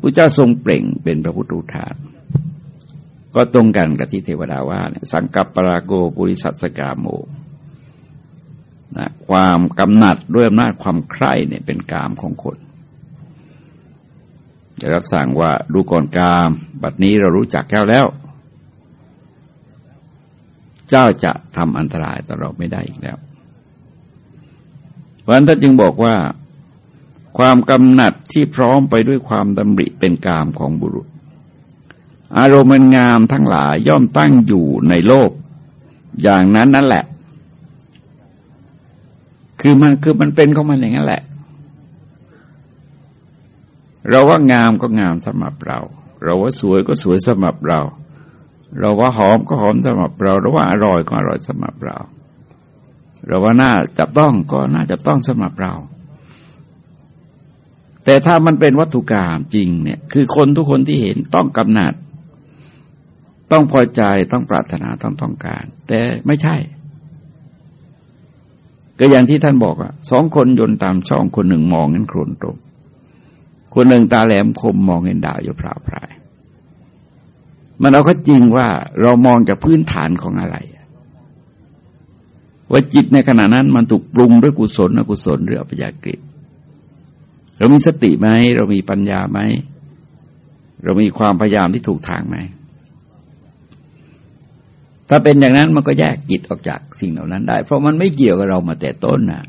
พระเจ้าทรงเปล่งเป็นพระพุทธูทาน ก็ตรงกันกับที่เทวดาว่าเนี่ยสังกัปปราโกปุริสัตสกาโมนะความกำหนัดด้วยอำนาจความใคร่เนี่ยเป็นกามของคนจะรับสั่งว่าดูก่อนกาม บัดนี้เรารู้จักแก้วแล้ว เจ้าจะทำอันตรายต่อเราไม่ได้อีกแล้วเพราะนั้นท่านจึงบอกว่า ความกำหนัดที่พร้อมไปด้วยความดำริเป็นกามของบุรุษ อารมณ์งามทั้งหลายย่อมตั้งอยู่ในโลก อย่างนั้นนั่นแหละ คือมันคือมันเป็นของมันอย่างนั้นแหละ เราว่างามก็งามสำหรับเรา เราว่าสวยก็สวยสำหรับเรา เราว่าหอมก็หอมสำหรับเรา เราว่าอร่อยก็อร่อยสำหรับเรา เราว่าน่าจับต้องก็น่าจับต้องสำหรับเราแแต่ถ้ามันเป็นวัตถุกรรมจริงเนี่ย คือคนทุกคนที่เห็นต้องกำหนัด ต้องพอใจต้องปรารถนาต้องต้องการ แต่ไม่ใช่ ก็อย่างที่ท่านบอกอะสองคนยนตามช่องคนหนึ่งมองเห็นโครนตรงคนหนึ่งตาแหลมคมมองเห็นดาวอยู่พราวพรายมันเอาก็จริงว่าเรามองจากพื้นฐานของอะไร ว่าจิตในขณะนั้นมันถูกปรุงด้วยกุศลอกุศลหรืออัปยากฤิเรามีสติไหม เรามีปัญญาไหม เรามีความพยายามที่ถูกทางไหม ถ้าเป็นอย่างนั้นมันก็แยกจิตออกจากสิ่งเหล่านั้นได้ เพราะมันไม่เกี่ยวกับเรามาแต่ต้นนะ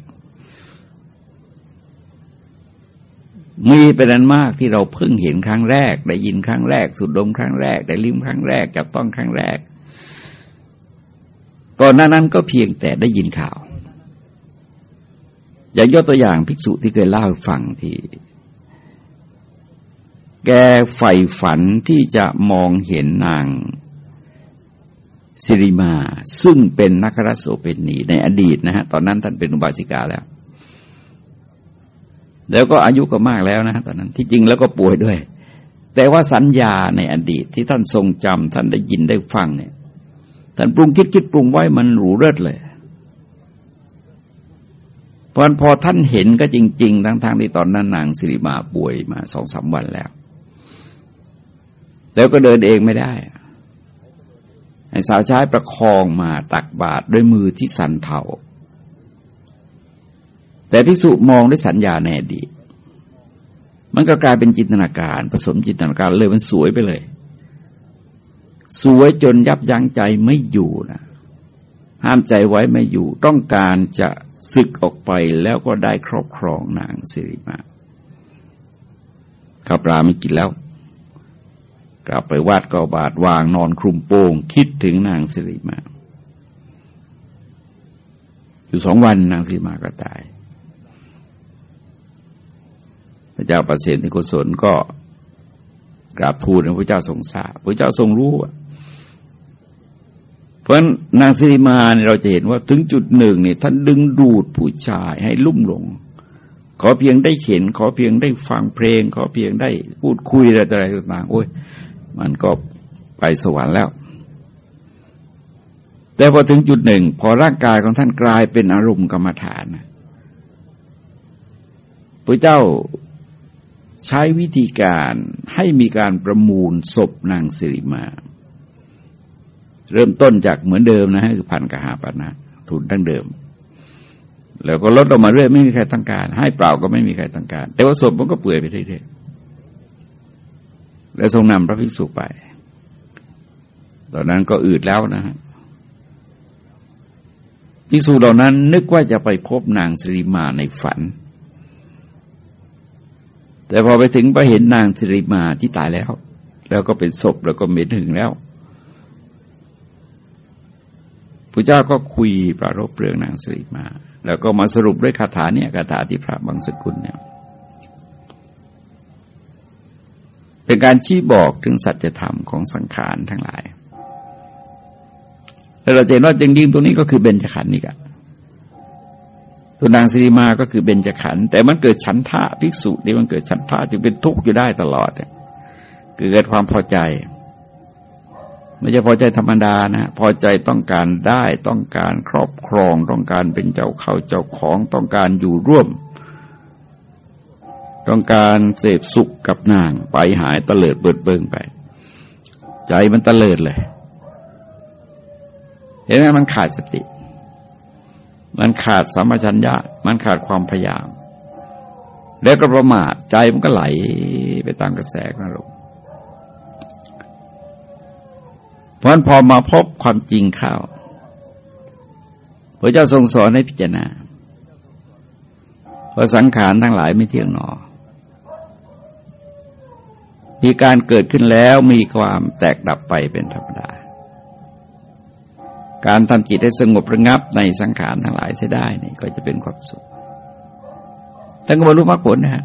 มีเป็นอันมากที่เราเพิ่งเห็นครั้งแรก ได้ยินครั้งแรก สุดดมครั้งแรก ได้ลิ้มครั้งแรกจับต้องครั้งแรก ก่อนหน้านั้นก็เพียงแต่ได้ยินข่าว อย่างยกตัวอย่างภิกษุที่เคยเล่าฟังที่ แกใฝ่ฝันที่จะมองเห็นนาง สิริมา ซึ่งเป็นนักรัสโสเป็นนีในอดีตนะฮะตอนนั้นท่านเป็นอุบาสิกาแล้ว แล้วก็อายุก็มากแล้วนะตอนนั้นที่จริงแล้วก็ป่วยด้วย แต่ว่าสัญญาในอดีตที่ท่านทรงจำท่านได้ยินได้ฟังเนี่ยท่านปรุงคิดคิดปรุงไว้มันหรูเลิศเลยพอพอท่านเห็นก็จริง ๆ ทั้งๆทที่ตอนนั้นนางสิริมาป่วยมาสองสามวันแล้ว แล้วก็เดินเองไม่ได้ ให้สาวใช้ประคองมาตักบาตรด้วยมือที่สันเทาแต่พิสุมองด้วยสัญญาในอดีตมันก็กลายเป็นจินตนาการ ผสมจินตนาการเลยมันสวยไปเลย สวยจนยับยั้งใจไม่อยู่นะห้ามใจไว้ไม่อยู่ ต้องการจะศึกออกไปแล้วก็ได้ครอบครองนางสิริมาข้าปลาไม่กินแล้ว กลับไปวาดก็บาดวางนอนคลุมโปงคิดถึงนางสิริมา อยู่สองวันนางสิริมาก็ตาย พระเจ้าประสิทธิกุศลก็กราบทูลพระเจ้าทรงทราบพระเจ้าทรงรู้เพราะนางสิริมาเนี่ยเราจะเห็นว่าถึงจุดหนึ่งเนี่ยท่านดึงดูดผู้ชายให้ลุ่มหลงขอเพียงได้เห็น ขอเพียงได้ฟังเพลง ขอเพียงได้พูดคุยอะไรต่างๆโอ้ย มันก็ไปสวรรค์แล้ว แต่พอถึงจุดหนึ่ง พอร่างกายของท่านกลายเป็นอารมณ์กรรมฐานพระเจ้าใช้วิธีการให้มีการประมูลศพนางสิริมา เริ่มต้นจากเหมือนเดิมนะฮะคือพันกหาปณะทุนตั้งเดิม แล้วก็ลดลงมาเรื่อยไม่มีใครต้องการ ให้เปล่าก็ไม่มีใครต้องการ แต่ว่าศพมันก็เปื่อยไปเรื่อยๆ แล้วทรงนำพระภิกษุไป ตอนนั้นก็อืดแล้วนะฮะภิกษุเหล่านั้นนึกว่าจะไปพบนางสิริมาในฝัน แต่พอไปถึงไปเห็นนางสิริมาที่ตายแล้ว แล้วก็เป็นศพแล้วก็เหม็นถึงแล้วพระเจ้าก็คุยประรบเรื่องนางสิริมา แล้วก็มาสรุปด้วยคาถาเนี่ยคาถาที่พระบางสกุลเนี่ย เป็นการชี้บอกถึงสัจธรรมของสังขารทั้งหลายแล้วเราจะเห็นว่าจริงๆตรงนี้ก็คือเบญจขันธ์นี่กันตัวนางสีมาก็คือเบญจขันธ์แต่มันเกิดฉันทะภิกษุนี่มันเกิดฉันทะจึงเป็นทุกข์อยู่ได้ตลอดเกิดความพอใจ ไม่ใช่พอใจธรรมดานะพอใจต้องการได้ต้องการครอบครอง ต้องการเป็นเจ้าเขาเจ้าของต้องการอยู่ร่วม ต้องการเสพสุขกับนางไปหายตะเลิดเบิดเบิงไป ใจมันตะเลิดเลย เห็นไหมมันขาดสติ มันขาดสัมปชัญญะ มันขาดความพยายาม แล้วก็ประมาทใจมันก็ไหลไปตามกระแสของอารมณ์เพราะพอมาพบความจริงเข้าพระเจ้าทรงสอนให้พิจารณาว่าสังขารทั้งหลายไม่เที่ยงหนอ มีการเกิดขึ้นแล้วมีความแตกดับไปเป็นธรรมดา การทำจิตให้สงบระงับในสังขารทั้งหลายเสียได้นี่ก็จะเป็นความสุขท่านก็บรรลุมรรคผลนะฮะ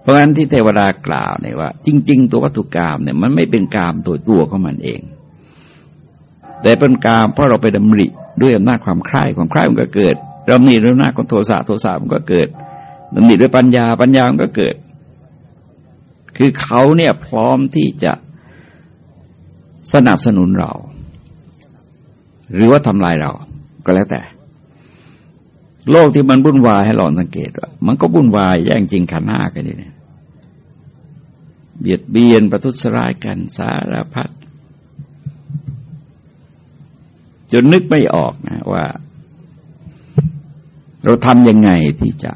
เพราะฉะนั้นที่เทวดากล่าวเนี่ยว่า จริง ๆ ตัววัตถุกรรมเนี่ยมันไม่เป็นกรรมตัวตัวของมันเอง แต่เป็นกรรมเพราะเราไปดำริด้วยอำนาจความคล้ายความคล้ายมันก็เกิดเรามีเรื่องหน้าของโทสะโทสะมันก็เกิด ดำริด้วยปัญญาปัญญามันก็เกิด คือเขาเนี่ยพร้อมที่จะสนับสนุนเรา หรือว่าทำลายเราก็แล้วแต่ โลกที่มันบุ่นวายให้ลองสังเกตว่ามันก็บุ่นวายแย่งจริงขันห้ากันนี่ยเบียดเบียนประทุษร้ายกันสารพัดจนนึกไม่ออกนะว่า เราทำยังไงที่จะ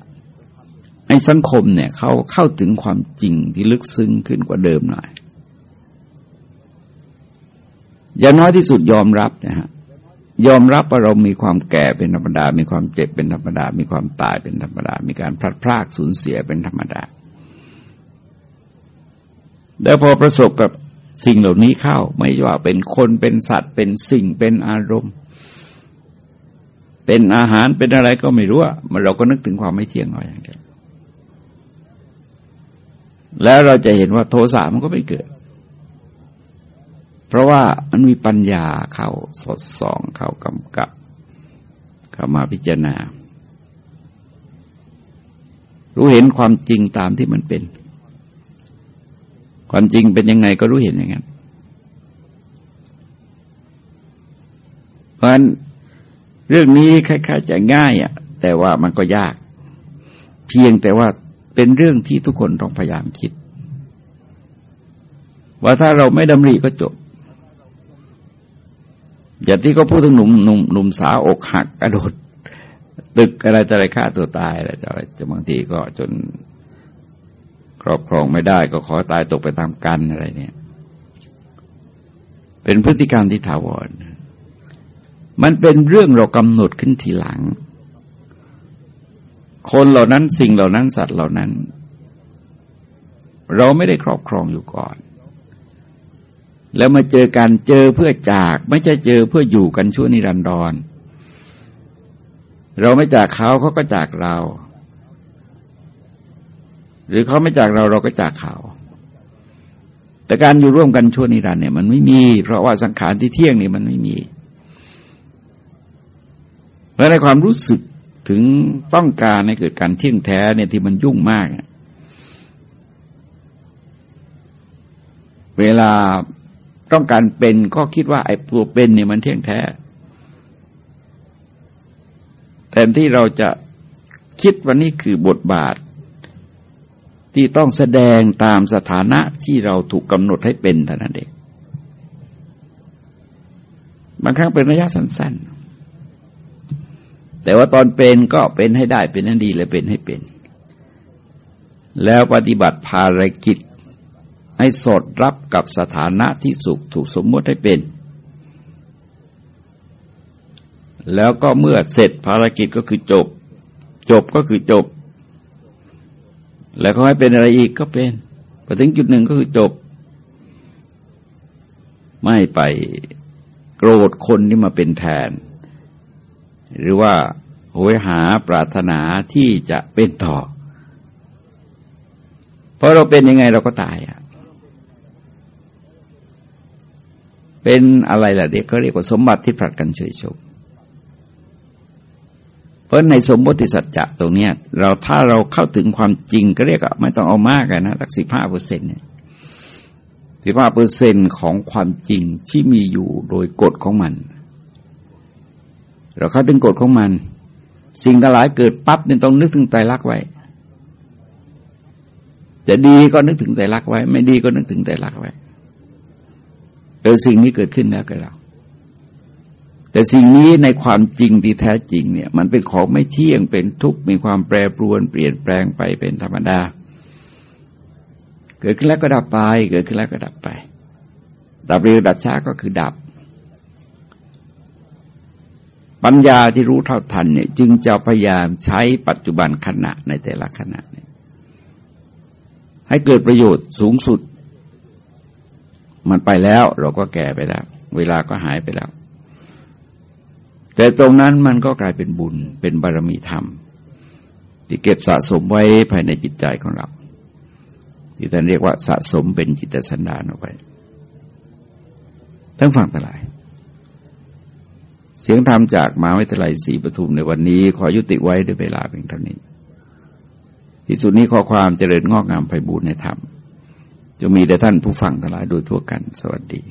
ให้สังคมเนี่ยเขาเข้าถึงความจริงที่ลึกซึ้งขึ้นกว่าเดิมหน่อย อย่างน้อยที่สุดยอมรับนะฮะยอมรับว่าเรามีความแก่เป็นธรรมดา มีความเจ็บเป็นธรรมดา มีความตายเป็นธรรมดา มีการพลัดพรากสูญเสียเป็นธรรมดาแล้วพอประสบกับสิ่งเหล่านี้เข้า ไม่ว่าเป็นคนเป็นสัตว์เป็นสิ่งเป็นอารมณ์ เป็นอาหารเป็นอะไรก็ไม่รู้อะมันเราก็นึกถึงความไม่เที่ยงเอาอย่างเดียว แล้วเราจะเห็นว่าโทสะมันก็ไม่เกิด เพราะว่ามันมีปัญญาเข้าสดส่องเข้ากำกับ เข้ามาพิจารณา รู้เห็นความจริงตามที่มันเป็น ความจริงเป็นยังไงก็รู้เห็นอย่างนั้นเพราะฉะนั้นเรื่องนี้คล้ายๆจะง่ายอะแต่ว่ามันก็ยาก เพียงแต่ว่า เป็นเรื่องที่ทุกคนต้องพยายามคิด ว่าถ้าเราไม่ดำริก็จบอย่างที่เขาพูดถึงหนุ่มหนุ่มหนุ่มสาวอกหักกระโดดตึกอะไรจะอะไรฆ่าตัวตายอะไรจะอะไรจะบางทีก็จนครอบครองไม่ได้ก็ขอตายตกไปตามกันอะไรเนี่ย เป็นพฤติกรรมที่ถาวร มันเป็นเรื่องเรากำหนดขึ้นทีหลัง คนเหล่านั้นสิ่งเหล่านั้นสัตว์เหล่านั้น เราไม่ได้ครอบครองอยู่ก่อน แล้วมาเจอกันเจอเพื่อจาก ไม่ใช่เจอเพื่ออยู่กันชั่วนิรันดร เราไม่จากเขาเขาก็จากเรา หรือเขาไม่จากเราเราก็จากเขาแต่การอยู่ร่วมกันชั่วนิรันดร์เนี่ยมันไม่มี เพราะว่าสังขารที่เที่ยงนี่มันไม่มีเพราะในความรู้สึก ถึงต้องการให้เกิดการเที่ยงแท้เนี่ยที่มันยุ่งมาก เวลาต้องการเป็นก็คิดว่าไอ้ตัวเป็นเนี่ยมันเที่ยงแท้แทนที่เราจะคิดว่านี่คือบทบาท ที่ต้องแสดงตามสถานะที่เราถูกกำหนดให้เป็นเท่านั้นเองบางครั้งเป็นระยะสั้น ๆ แต่ว่าตอนเป็นก็เป็นให้ได้เป็นนั้นดีเลยเป็นให้เป็น แล้วปฏิบัติภารกิจให้สดรับกับสถานะที่สุขถูกสมมติให้เป็น แล้วก็เมื่อเสร็จภารกิจก็คือจบ จบก็คือจบ แล้วเขาให้เป็นอะไรอีกก็เป็นพอถึงจุดหนึ่งก็คือจบ ไม่ไปโกรธคนที่มาเป็นแทน หรือว่าโหยหาปรารถนาที่จะเป็นต่อ เพราะเราเป็นยังไงเราก็ตายอะ เป็นอะไรล่ะเด็กเขาเรียกว่าสมบัติที่ผลัดกันเฉยชมเพราะในสมมติสัจจะตรงเนี้ย เราถ้าเราเข้าถึงความจริงก็เรียกว่าไม่ต้องเอามากนะสักสิบห้าเปอร์เซ็นต์เนี่ยสิบห้าเปอร์เซ็นต์ของความจริงที่มีอยู่โดยกฎของมัน เราเข้าถึงกฎของมัน สิ่งทั้งหลายเกิดปั๊บเนี่ยต้องนึกถึงใจรักไว้จะดีก็นึกถึงใจรักไว้ ไม่ดีก็นึกถึงใจรักไว้เออสิ่งนี้เกิดขึ้นแล้วกับเรา แต่สิ่งนี้ในความจริงที่แท้จริงเนี่ย มันเป็นของไม่เที่ยงเป็นทุกข์มีความแปรปรวนเปลี่ยนแปลงไปเป็นธรรมดา เกิดขึ้นแล้วก็ดับไป เกิดขึ้นแล้วก็ดับไปดับเร็วดับช้าก็คือดับ ปัญญาที่รู้เท่าทันเนี่ย จึงจะพยายามใช้ปัจจุบันขณะในแต่ละขณะเนี่ยให้เกิดประโยชน์สูงสุด มันไปแล้วเราก็แก่ไปแล้ว เวลาก็หายไปแล้ว แต่ตรงนั้นมันก็กลายเป็นบุญเป็นบารมีธรรม ที่เก็บสะสมไว้ภายในจิตใจของเรา ที่ท่านเรียกว่าสะสมเป็นจิตสันดานเอาไว้ ทั้งฝั่งทั้งหลาย เสียงธรรมจากมหาวิทยาลัยศรีปทุมในวันนี้ ขอยุติไว้ด้วยเวลาเพียงเท่านี้ที่สุดนี้ขอความเจริญงอกงามไพบูรณ์ในธรรมจะมีแด่ท่านผู้ฟังทั้งหลายโดยทั่วกัน สวัสดี